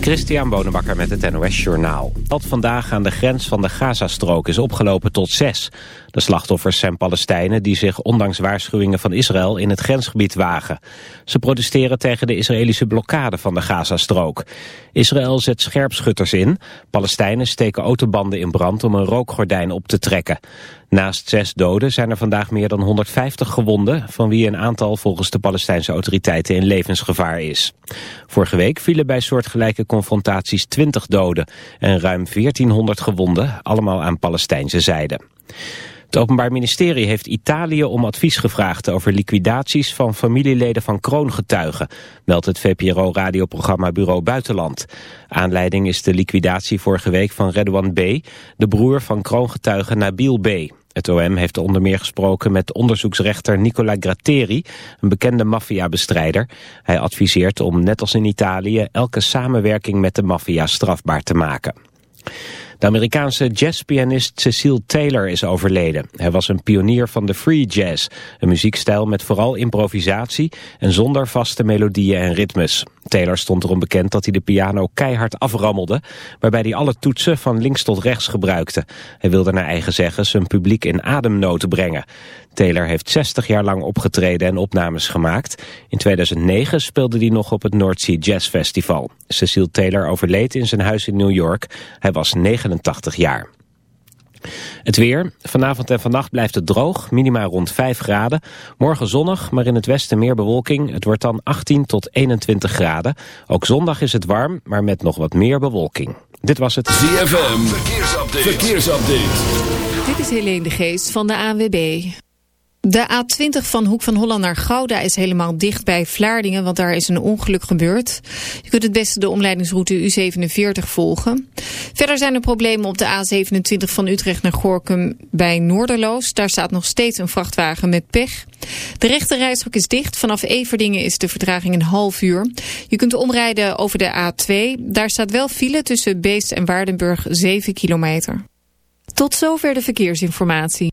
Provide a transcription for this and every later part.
Christian Bonenbakker met het NOS Journaal. Dat vandaag aan de grens van de Gazastrook is opgelopen tot zes. De slachtoffers zijn Palestijnen die zich ondanks waarschuwingen van Israël in het grensgebied wagen. Ze protesteren tegen de Israëlische blokkade van de Gazastrook. Israël zet scherpschutters in. Palestijnen steken autobanden in brand om een rookgordijn op te trekken. Naast zes doden zijn er vandaag meer dan 150 gewonden... van wie een aantal volgens de Palestijnse autoriteiten in levensgevaar is. Vorige week vielen bij soortgelijke confrontaties 20 doden... en ruim 1400 gewonden, allemaal aan Palestijnse zijde. Het Openbaar Ministerie heeft Italië om advies gevraagd over liquidaties van familieleden van kroongetuigen, meldt het VPRO-radioprogramma Bureau Buitenland. Aanleiding is de liquidatie vorige week van Redouan B., de broer van kroongetuige Nabil B. Het OM heeft onder meer gesproken met onderzoeksrechter Nicola Gratteri, een bekende maffiabestrijder. Hij adviseert om, net als in Italië, elke samenwerking met de maffia strafbaar te maken. De Amerikaanse jazzpianist Cecile Taylor is overleden. Hij was een pionier van de free jazz, een muziekstijl met vooral improvisatie en zonder vaste melodieën en ritmes. Taylor stond erom bekend dat hij de piano keihard aframmelde, waarbij hij alle toetsen van links tot rechts gebruikte. Hij wilde naar eigen zeggen zijn publiek in ademnood brengen. Taylor heeft 60 jaar lang opgetreden en opnames gemaakt. In 2009 speelde hij nog op het North Sea Jazz Festival. Cecile Taylor overleed in zijn huis in New York. Hij was 89 jaar. Het weer. Vanavond en vannacht blijft het droog, minima rond 5 graden. Morgen zonnig, maar in het westen meer bewolking. Het wordt dan 18 tot 21 graden. Ook zondag is het warm, maar met nog wat meer bewolking. Dit was het ZFM. Verkeersupdate. Verkeersupdate. Dit is Helene de Geest van de ANWB. De A20 van Hoek van Holland naar Gouda is helemaal dicht bij Vlaardingen, want daar is een ongeluk gebeurd. Je kunt het beste de omleidingsroute U47 volgen. Verder zijn er problemen op de A27 van Utrecht naar Gorkum bij Noorderloos. Daar staat nog steeds een vrachtwagen met pech. De rechte is dicht. Vanaf Everdingen is de vertraging een half uur. Je kunt omrijden over de A2. Daar staat wel file tussen Beest en Waardenburg 7 kilometer. Tot zover de verkeersinformatie.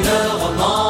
إلى رمضان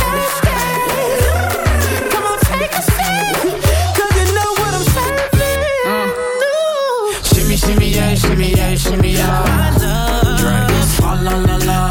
to love out. La la la.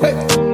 Hey.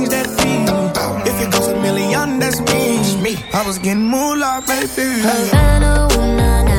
things that feed. If it goes a million, that's me. I was getting more like baby. Havana, ooh,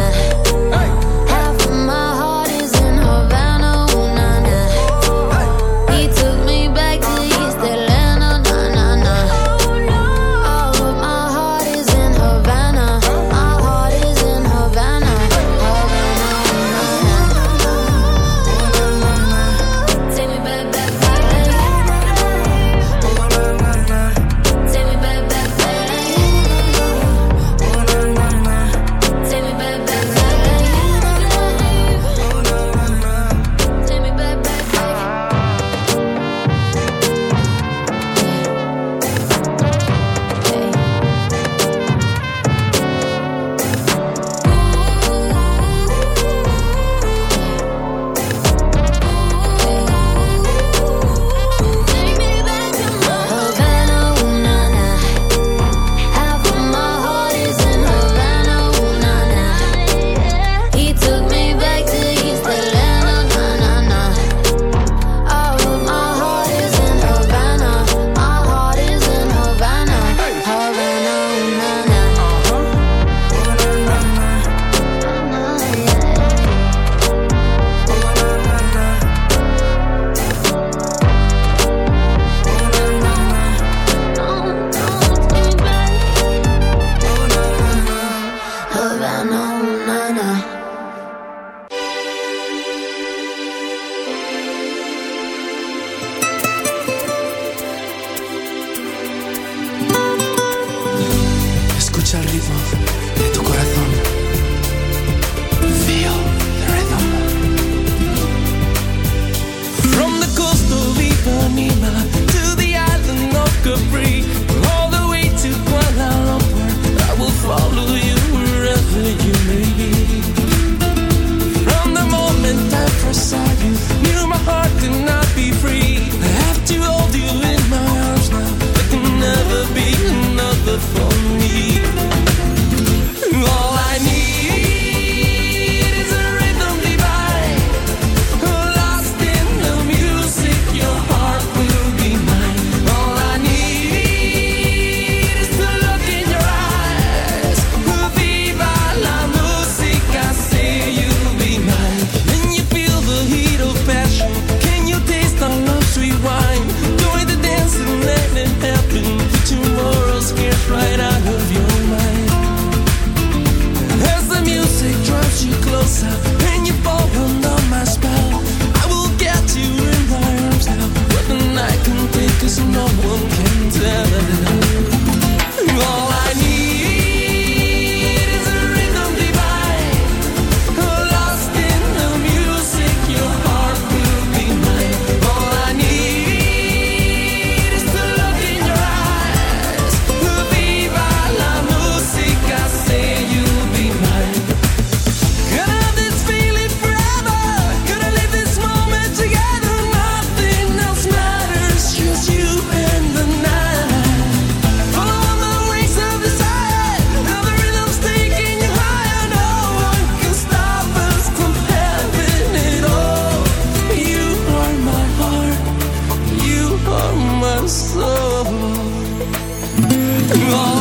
Oh,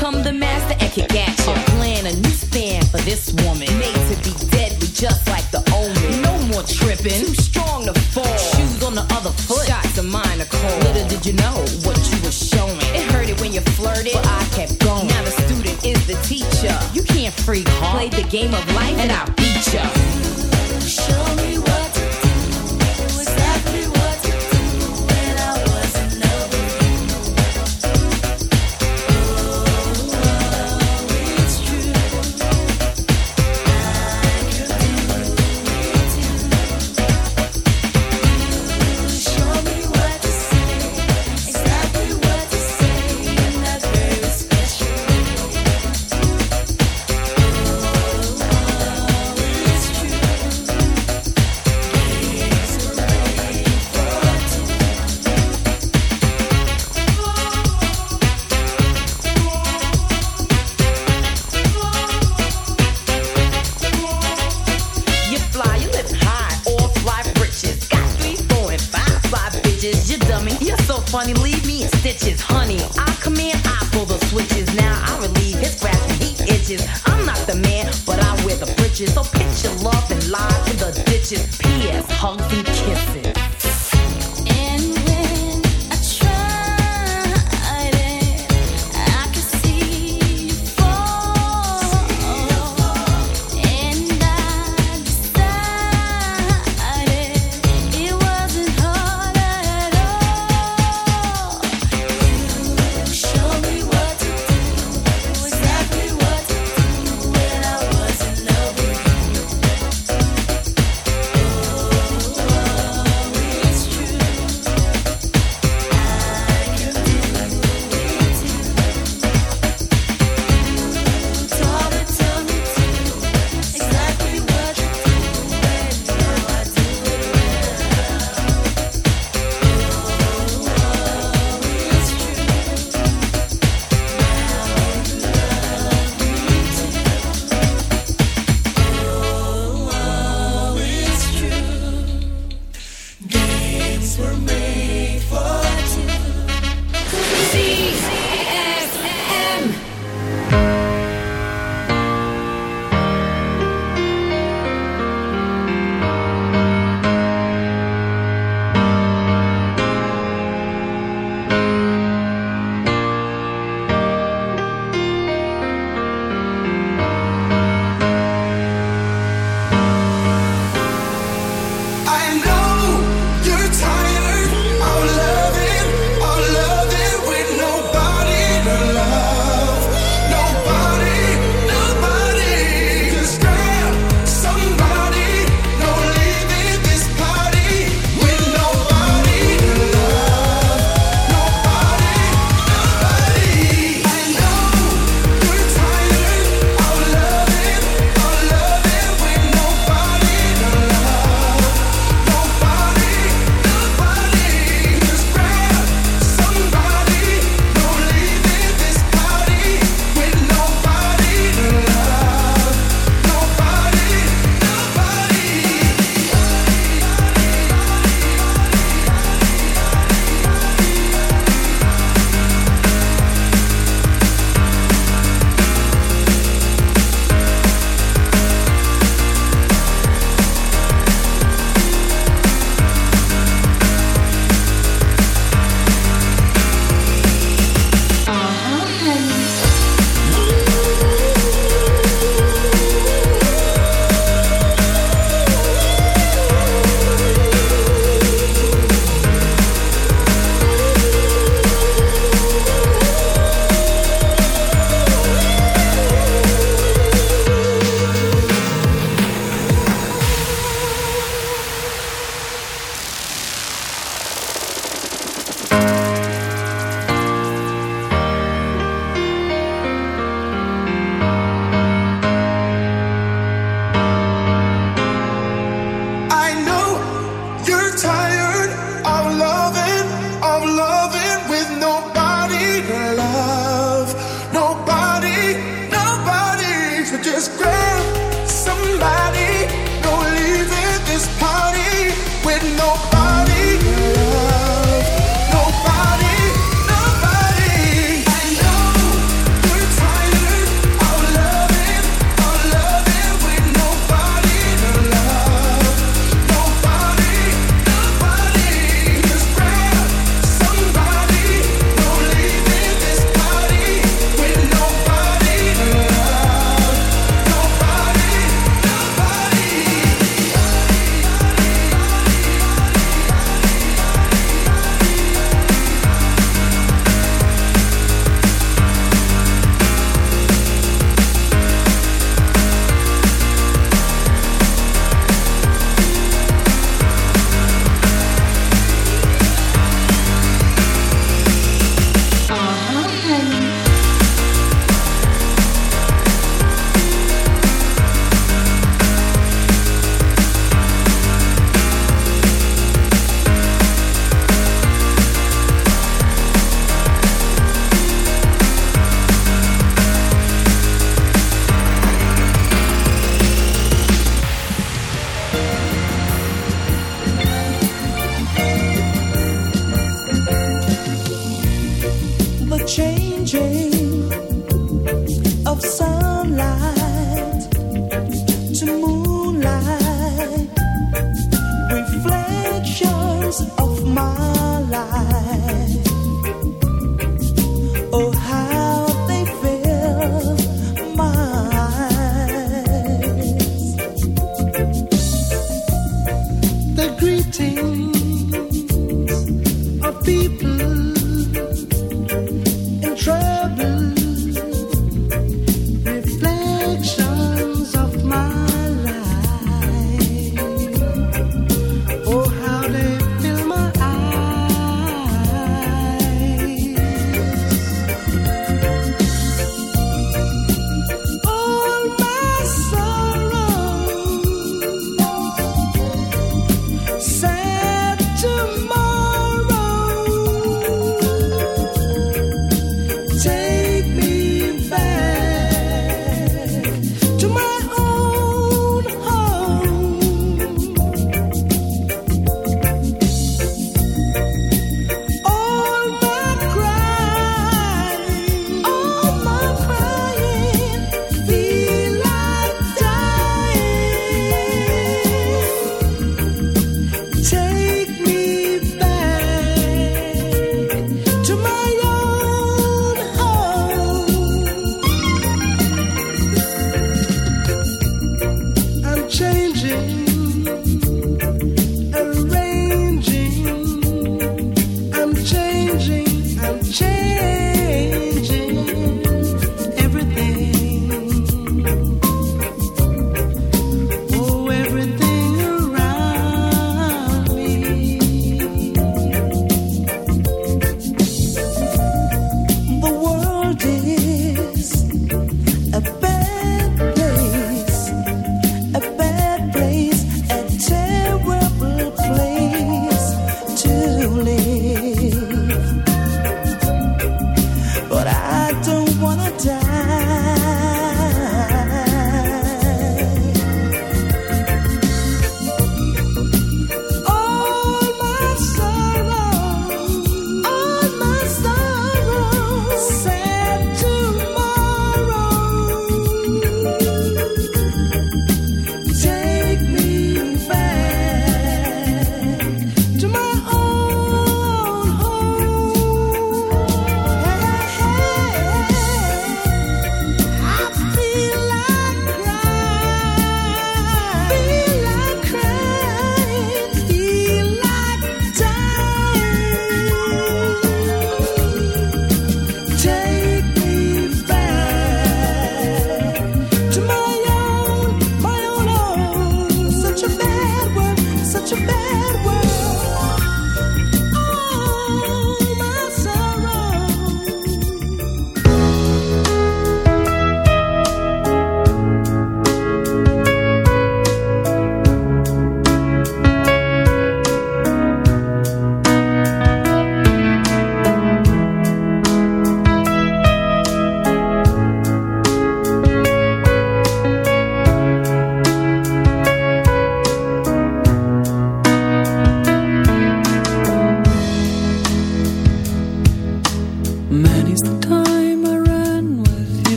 become the master and kick at you. I'm a new stand for this woman. Made to be deadly, just like the omen. No more tripping, too strong to fall. Shoes on the other foot, shots of mine are cold. Little did you know what you were showing. It hurted when you flirted, but I kept going. Now the student is the teacher. You can't freak, huh? Play the game of life and I'll beat you. Show me what.